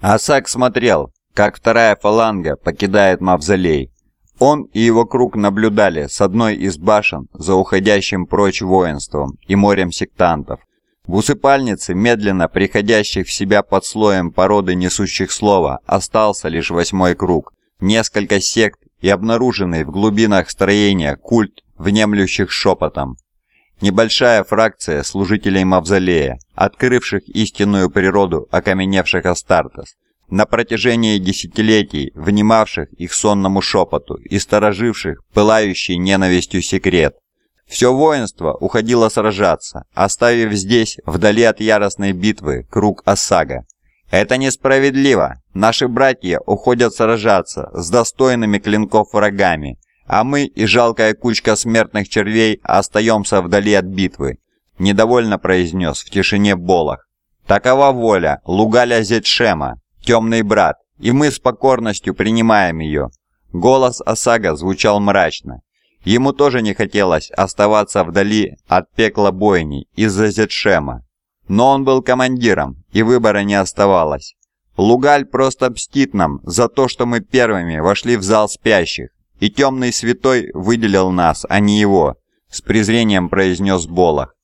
Асак смотрел, как вторая фаланга покидает мавзолей. Он и его круг наблюдали с одной из башен за уходящим прочь воинством и морем сектантов. В усыпальнице, медленно приходящих в себя под слоем породы несущих слова, остался лишь восьмой круг. Несколько сект и обнаруженный в глубинах строения культ, внемлющих шепотом. Небольшая фракция служителей Мавзолея, открывших истинную природу окаменевших Астартес, на протяжении десятилетий внимавших их сонному шепоту и стороживших пылающий ненавистью секрет. Все воинство уходило сражаться, оставив здесь, вдали от яростной битвы, круг Осага. «Это несправедливо! Наши братья уходят сражаться с достойными клинков врагами, а мы и жалкая кучка смертных червей остаемся вдали от битвы», недовольно произнес в тишине Болох. «Такова воля Лугаля Зетшема, темный брат, и мы с покорностью принимаем ее». Голос Осага звучал мрачно, Ему тоже не хотелось оставаться вдали от пекла бойни из-за Зетшема. Но он был командиром, и выбора не оставалось. Лугаль просто мстит нам за то, что мы первыми вошли в зал спящих, и темный святой выделил нас, а не его, с презрением произнес Болох.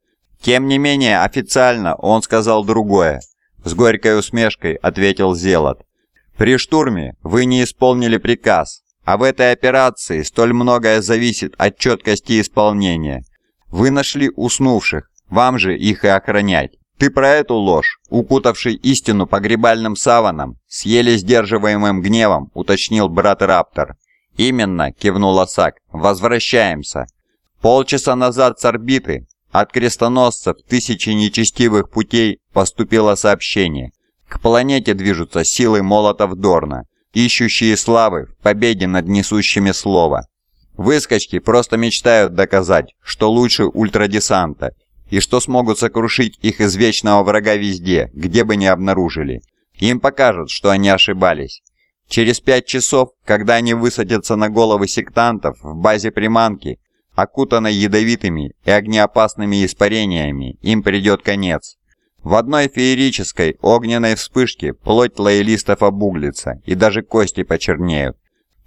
Тем не менее, официально он сказал другое. С горькой усмешкой ответил Зелот. При штурме вы не исполнили приказ, а в этой операции столь многое зависит от четкости исполнения. Вы нашли уснувших, вам же их и охранять. Ты про эту ложь, укутавший истину погребальным саваном, с еле сдерживаемым гневом, уточнил брат Раптор. «Именно», — кивнул Осак, — «возвращаемся». Полчаса назад с орбиты от крестоносцев тысячи нечестивых путей поступило сообщение. К планете движутся силы молотов Дорна ищущие славы в победе над несущими слова. Выскочки просто мечтают доказать, что лучше ультрадесанта, и что смогут сокрушить их извечного врага везде, где бы ни обнаружили. Им покажут, что они ошибались. Через пять часов, когда они высадятся на головы сектантов в базе приманки, окутанной ядовитыми и огнеопасными испарениями, им придет конец. В одной феерической огненной вспышке плоть лоялистов обуглится, и даже кости почернеют.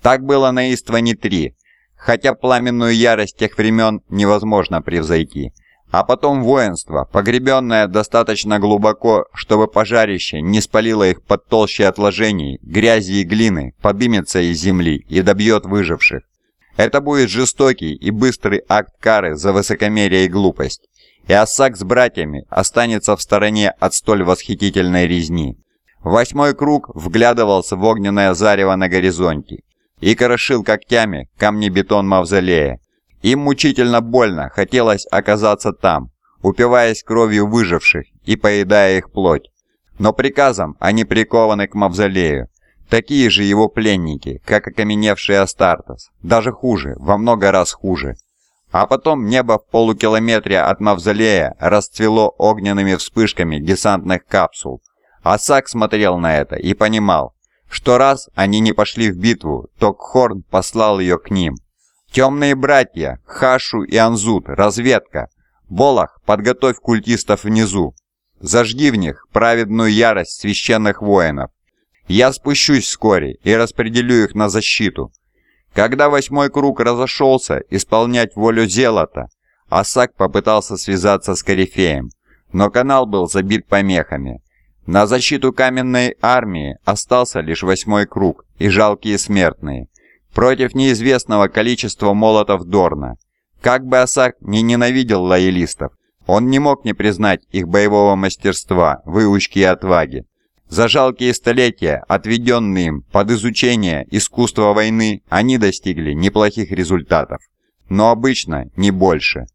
Так было на Истване-3, хотя пламенную ярость тех времен невозможно превзойти. А потом воинство, погребенное достаточно глубоко, чтобы пожарище не спалило их под толщей отложений, грязи и глины, подымется из земли и добьет выживших. Это будет жестокий и быстрый акт кары за высокомерие и глупость и Ассак с братьями останется в стороне от столь восхитительной резни. Восьмой круг вглядывался в огненное зарево на горизонте и крошил когтями камни-бетон мавзолея. Им мучительно больно хотелось оказаться там, упиваясь кровью выживших и поедая их плоть. Но приказом они прикованы к мавзолею, такие же его пленники, как окаменевший Астартес, даже хуже, во много раз хуже. А потом небо в полукилометре от мавзолея расцвело огненными вспышками десантных капсул. Асак смотрел на это и понимал, что раз они не пошли в битву, то Кхорн послал ее к ним. «Темные братья, Хашу и Анзут, разведка! Волох, подготовь культистов внизу! Зажги в них праведную ярость священных воинов! Я спущусь вскоре и распределю их на защиту!» Когда восьмой круг разошелся исполнять волю Зелота, Асак попытался связаться с Корифеем, но канал был забит помехами. На защиту каменной армии остался лишь восьмой круг и жалкие смертные, против неизвестного количества молотов Дорна. Как бы Асак не ненавидел лоялистов, он не мог не признать их боевого мастерства, выучки и отваги. За жалкие столетия, отведенные им под изучение искусства войны, они достигли неплохих результатов, но обычно не больше.